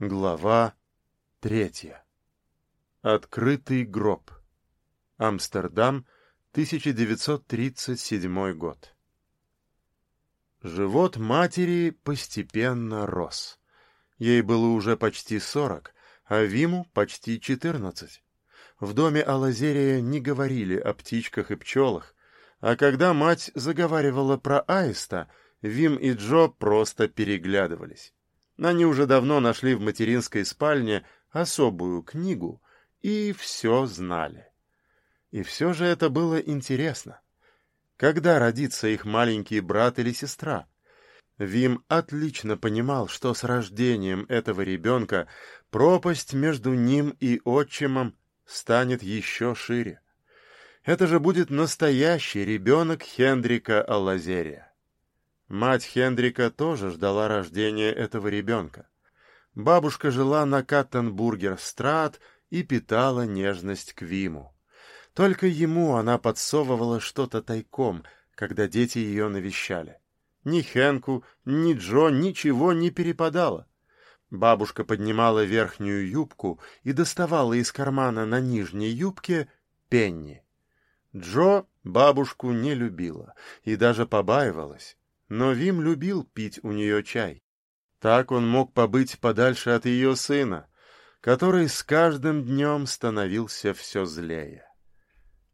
Глава третья. Открытый гроб. Амстердам, 1937 год. Живот матери постепенно рос. Ей было уже почти сорок, а Виму почти четырнадцать. В доме Алазерия не говорили о птичках и пчелах, а когда мать заговаривала про аиста, Вим и Джо просто переглядывались. Они уже давно нашли в материнской спальне особую книгу и все знали. И все же это было интересно. Когда родится их маленький брат или сестра? Вим отлично понимал, что с рождением этого ребенка пропасть между ним и отчимом станет еще шире. Это же будет настоящий ребенок Хендрика Аллазерия. Мать Хендрика тоже ждала рождения этого ребенка. Бабушка жила на Каттенбургер-страт и питала нежность к Виму. Только ему она подсовывала что-то тайком, когда дети ее навещали. Ни Хенку, ни Джо ничего не перепадало. Бабушка поднимала верхнюю юбку и доставала из кармана на нижней юбке пенни. Джо бабушку не любила и даже побаивалась. Но Вим любил пить у нее чай. Так он мог побыть подальше от ее сына, который с каждым днем становился все злее.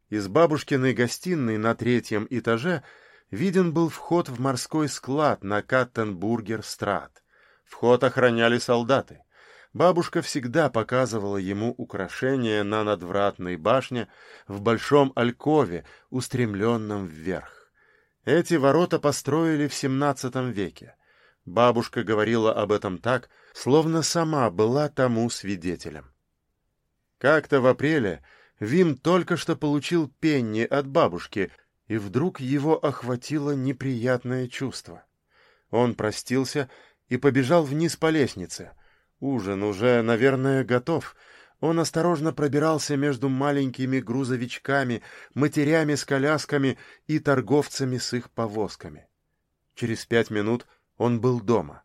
Из бабушкиной гостиной на третьем этаже виден был вход в морской склад на Каттенбургер-страт. Вход охраняли солдаты. Бабушка всегда показывала ему украшения на надвратной башне в большом алькове, устремленном вверх. Эти ворота построили в XVII веке. Бабушка говорила об этом так, словно сама была тому свидетелем. Как-то в апреле Вим только что получил пенни от бабушки, и вдруг его охватило неприятное чувство. Он простился и побежал вниз по лестнице. Ужин уже, наверное, готов — он осторожно пробирался между маленькими грузовичками, матерями с колясками и торговцами с их повозками. Через пять минут он был дома.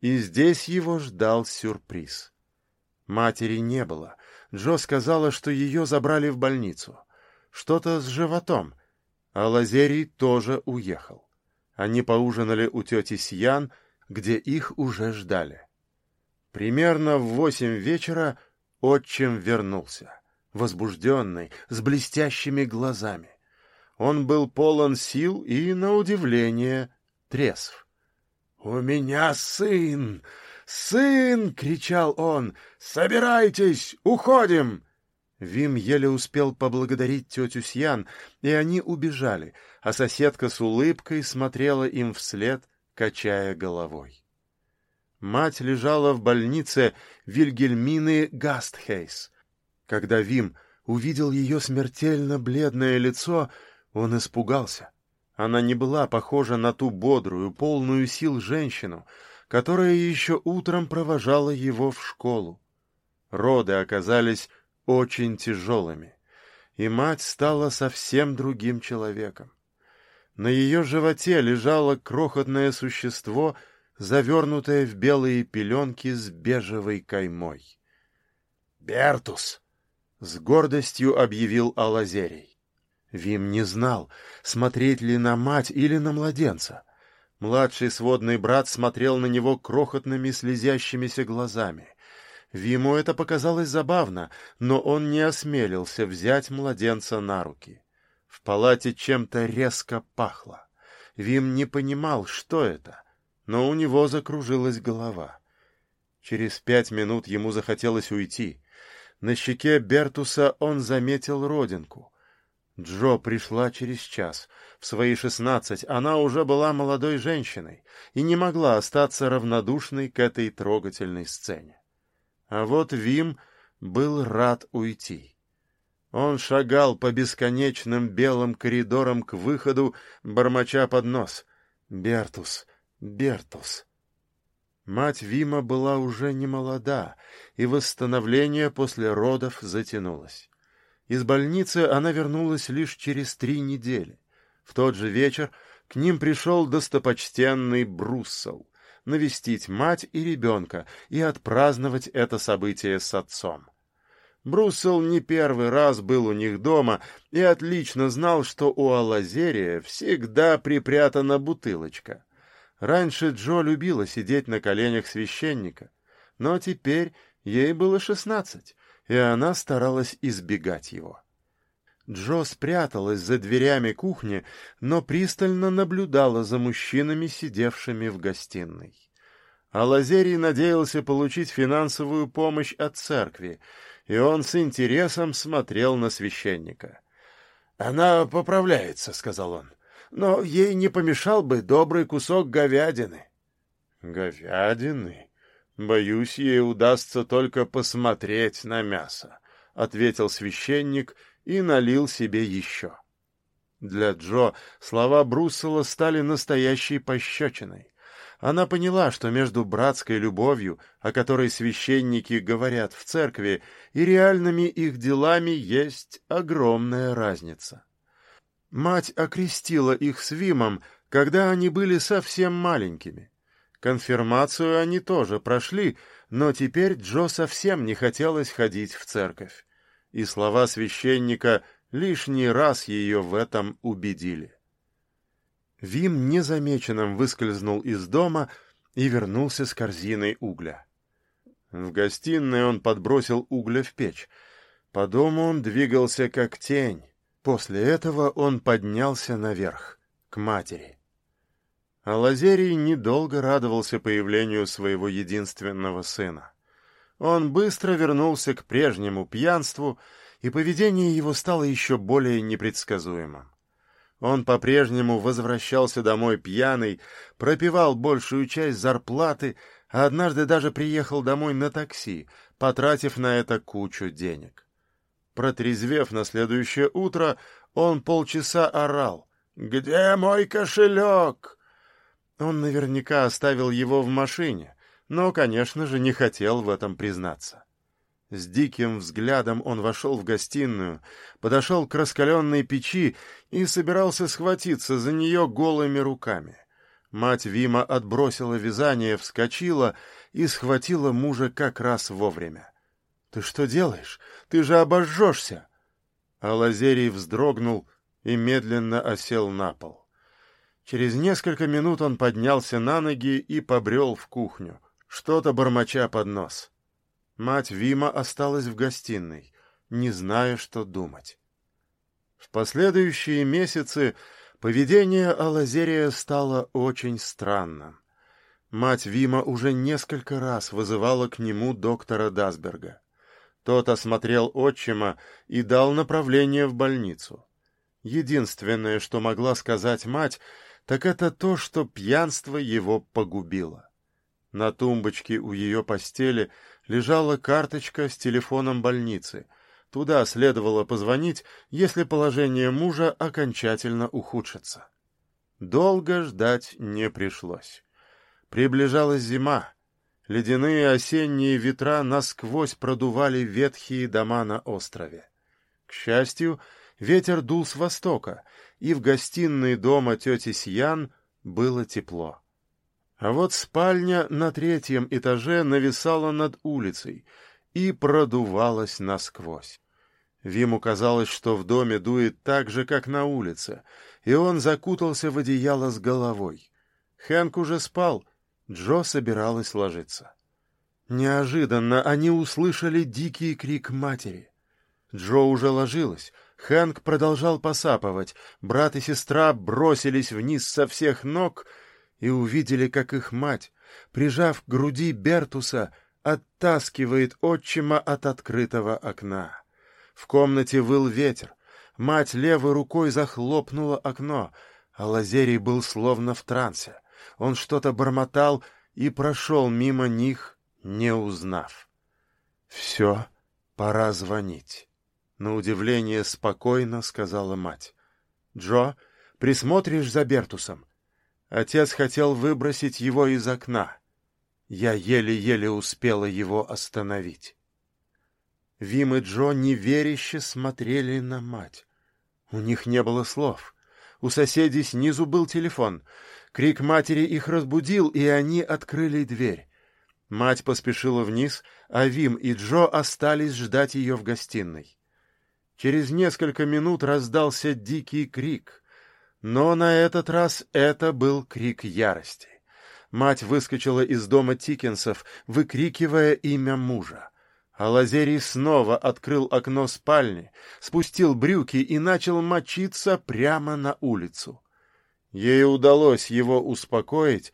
И здесь его ждал сюрприз. Матери не было. Джо сказала, что ее забрали в больницу. Что-то с животом. А Лазерий тоже уехал. Они поужинали у тети Сьян, где их уже ждали. Примерно в восемь вечера Отчим вернулся, возбужденный, с блестящими глазами. Он был полон сил и, на удивление, трезв. «У меня сын! Сын!» — кричал он. «Собирайтесь! Уходим!» Вим еле успел поблагодарить тетю Сьян, и они убежали, а соседка с улыбкой смотрела им вслед, качая головой. Мать лежала в больнице Вильгельмины Гастхейс. Когда Вим увидел ее смертельно бледное лицо, он испугался. Она не была похожа на ту бодрую, полную сил женщину, которая еще утром провожала его в школу. Роды оказались очень тяжелыми, и мать стала совсем другим человеком. На ее животе лежало крохотное существо — завернутая в белые пеленки с бежевой каймой. «Бертус!» — с гордостью объявил Алазерий. Вим не знал, смотреть ли на мать или на младенца. Младший сводный брат смотрел на него крохотными слезящимися глазами. Виму это показалось забавно, но он не осмелился взять младенца на руки. В палате чем-то резко пахло. Вим не понимал, что это но у него закружилась голова. Через пять минут ему захотелось уйти. На щеке Бертуса он заметил родинку. Джо пришла через час. В свои шестнадцать она уже была молодой женщиной и не могла остаться равнодушной к этой трогательной сцене. А вот Вим был рад уйти. Он шагал по бесконечным белым коридорам к выходу, бормоча под нос. «Бертус! Бертус. Мать Вима была уже не молода, и восстановление после родов затянулось. Из больницы она вернулась лишь через три недели. В тот же вечер к ним пришел достопочтенный Бруссел. навестить мать и ребенка и отпраздновать это событие с отцом. Бруссел не первый раз был у них дома и отлично знал, что у Алазерия всегда припрятана бутылочка. Раньше Джо любила сидеть на коленях священника, но теперь ей было шестнадцать, и она старалась избегать его. Джо спряталась за дверями кухни, но пристально наблюдала за мужчинами, сидевшими в гостиной. А Лазерий надеялся получить финансовую помощь от церкви, и он с интересом смотрел на священника. «Она поправляется», — сказал он, — «но ей не помешал бы добрый кусок говядины». «Говядины? Боюсь, ей удастся только посмотреть на мясо», — ответил священник и налил себе еще. Для Джо слова Бруссела стали настоящей пощечиной. Она поняла, что между братской любовью, о которой священники говорят в церкви, и реальными их делами есть огромная разница. Мать окрестила их с Вимом, когда они были совсем маленькими. Конфирмацию они тоже прошли, но теперь Джо совсем не хотелось ходить в церковь. И слова священника лишний раз ее в этом убедили. Вим незамеченным выскользнул из дома и вернулся с корзиной угля. В гостиной он подбросил угля в печь. По дому он двигался как тень. После этого он поднялся наверх, к матери. А Лазерий недолго радовался появлению своего единственного сына. Он быстро вернулся к прежнему пьянству, и поведение его стало еще более непредсказуемым. Он по-прежнему возвращался домой пьяный, пропивал большую часть зарплаты, а однажды даже приехал домой на такси, потратив на это кучу денег. Протрезвев на следующее утро, он полчаса орал. «Где мой кошелек?» Он наверняка оставил его в машине, но, конечно же, не хотел в этом признаться. С диким взглядом он вошел в гостиную, подошел к раскаленной печи и собирался схватиться за нее голыми руками. Мать Вима отбросила вязание, вскочила и схватила мужа как раз вовремя. — Ты что делаешь? Ты же обожжешься! А Лазерий вздрогнул и медленно осел на пол. Через несколько минут он поднялся на ноги и побрел в кухню, что-то бормоча под нос. — Мать Вима осталась в гостиной, не зная, что думать. В последующие месяцы поведение Алазерия стало очень странным. Мать Вима уже несколько раз вызывала к нему доктора Дасберга. Тот осмотрел отчима и дал направление в больницу. Единственное, что могла сказать мать, так это то, что пьянство его погубило. На тумбочке у ее постели лежала карточка с телефоном больницы. Туда следовало позвонить, если положение мужа окончательно ухудшится. Долго ждать не пришлось. Приближалась зима. Ледяные осенние ветра насквозь продували ветхие дома на острове. К счастью, ветер дул с востока, и в гостиной дома тети Сьян было тепло. А вот спальня на третьем этаже нависала над улицей и продувалась насквозь. Виму казалось, что в доме дует так же, как на улице, и он закутался в одеяло с головой. Хэнк уже спал, Джо собиралась ложиться. Неожиданно они услышали дикий крик матери. Джо уже ложилась, Хэнк продолжал посапывать, брат и сестра бросились вниз со всех ног — и увидели, как их мать, прижав к груди Бертуса, оттаскивает отчима от открытого окна. В комнате выл ветер. Мать левой рукой захлопнула окно, а Лазерий был словно в трансе. Он что-то бормотал и прошел мимо них, не узнав. «Все, пора звонить», — на удивление спокойно сказала мать. «Джо, присмотришь за Бертусом? Отец хотел выбросить его из окна. Я еле-еле успела его остановить. Вим и Джо неверяще смотрели на мать. У них не было слов. У соседей снизу был телефон. Крик матери их разбудил, и они открыли дверь. Мать поспешила вниз, а Вим и Джо остались ждать ее в гостиной. Через несколько минут раздался дикий крик, но на этот раз это был крик ярости. Мать выскочила из дома Тикенсов, выкрикивая имя мужа. А Лазерий снова открыл окно спальни, спустил брюки и начал мочиться прямо на улицу. Ей удалось его успокоить,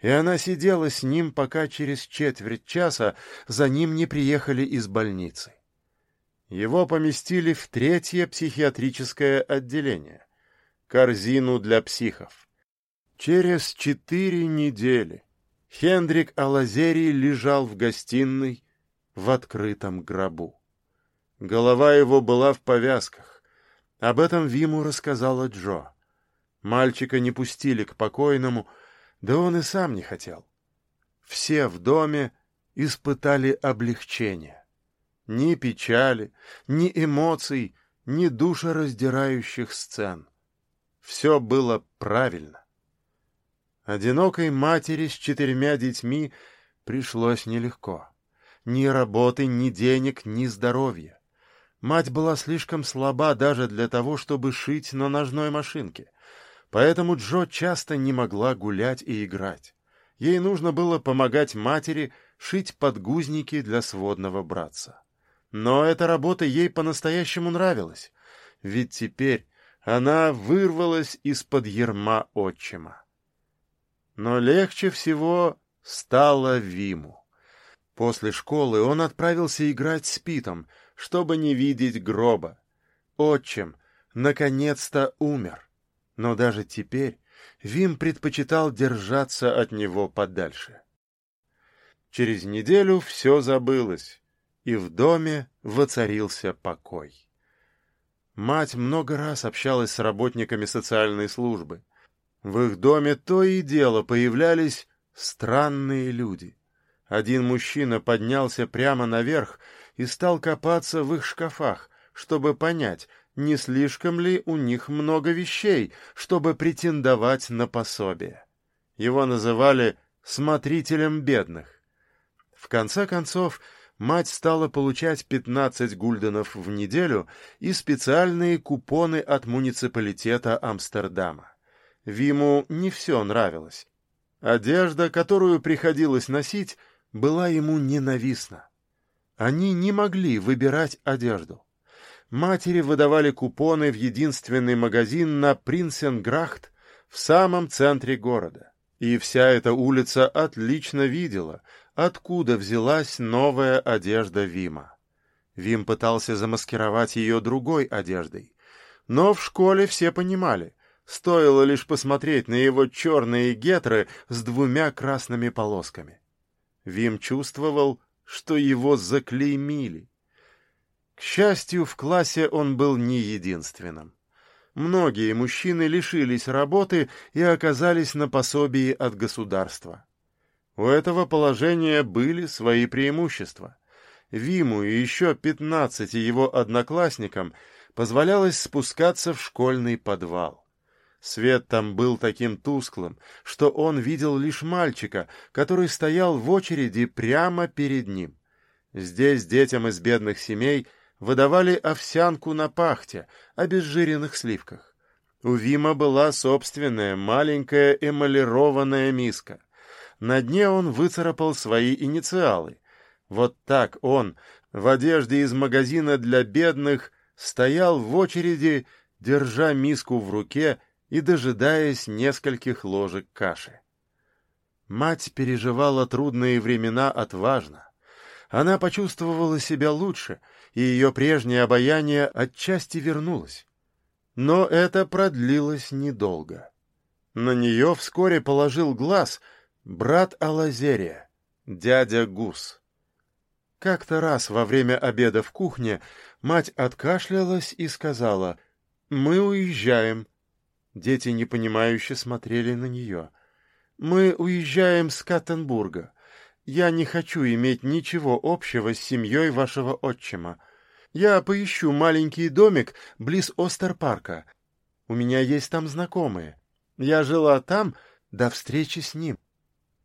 и она сидела с ним, пока через четверть часа за ним не приехали из больницы. Его поместили в третье психиатрическое отделение, корзину для психов. Через четыре недели Хендрик Алазерий лежал в гостиной в открытом гробу. Голова его была в повязках. Об этом Виму рассказала Джо. Мальчика не пустили к покойному, да он и сам не хотел. Все в доме испытали облегчение. Ни печали, ни эмоций, ни душераздирающих сцен. Все было правильно. Одинокой матери с четырьмя детьми пришлось нелегко. Ни работы, ни денег, ни здоровья. Мать была слишком слаба даже для того, чтобы шить на ножной машинке. Поэтому Джо часто не могла гулять и играть. Ей нужно было помогать матери шить подгузники для сводного братца. Но эта работа ей по-настоящему нравилась, ведь теперь она вырвалась из-под ерма отчима. Но легче всего стало Виму. После школы он отправился играть с Питом, чтобы не видеть гроба. Отчим наконец-то умер. Но даже теперь Вим предпочитал держаться от него подальше. Через неделю все забылось, и в доме воцарился покой. Мать много раз общалась с работниками социальной службы. В их доме то и дело появлялись странные люди. Один мужчина поднялся прямо наверх и стал копаться в их шкафах, чтобы понять, не слишком ли у них много вещей, чтобы претендовать на пособие. Его называли «смотрителем бедных». В конце концов, мать стала получать 15 гульденов в неделю и специальные купоны от муниципалитета Амстердама. Виму не все нравилось. Одежда, которую приходилось носить, была ему ненавистна. Они не могли выбирать одежду. Матери выдавали купоны в единственный магазин на Принсенграхт в самом центре города. И вся эта улица отлично видела, откуда взялась новая одежда Вима. Вим пытался замаскировать ее другой одеждой. Но в школе все понимали, стоило лишь посмотреть на его черные гетры с двумя красными полосками. Вим чувствовал, что его заклеймили. К счастью, в классе он был не единственным. Многие мужчины лишились работы и оказались на пособии от государства. У этого положения были свои преимущества. Виму и еще пятнадцати его одноклассникам позволялось спускаться в школьный подвал. Свет там был таким тусклым, что он видел лишь мальчика, который стоял в очереди прямо перед ним. Здесь детям из бедных семей выдавали овсянку на пахте, обезжиренных сливках. У Вима была собственная маленькая эмалированная миска. На дне он выцарапал свои инициалы. Вот так он, в одежде из магазина для бедных, стоял в очереди, держа миску в руке и дожидаясь нескольких ложек каши. Мать переживала трудные времена отважно. Она почувствовала себя лучше, и ее прежнее обаяние отчасти вернулось. Но это продлилось недолго. На нее вскоре положил глаз брат Алазерия, дядя Гус. Как-то раз во время обеда в кухне мать откашлялась и сказала «Мы уезжаем, Дети непонимающе смотрели на нее. «Мы уезжаем с Каттенбурга. Я не хочу иметь ничего общего с семьей вашего отчима. Я поищу маленький домик близ Остерпарка. У меня есть там знакомые. Я жила там, До встречи с ним.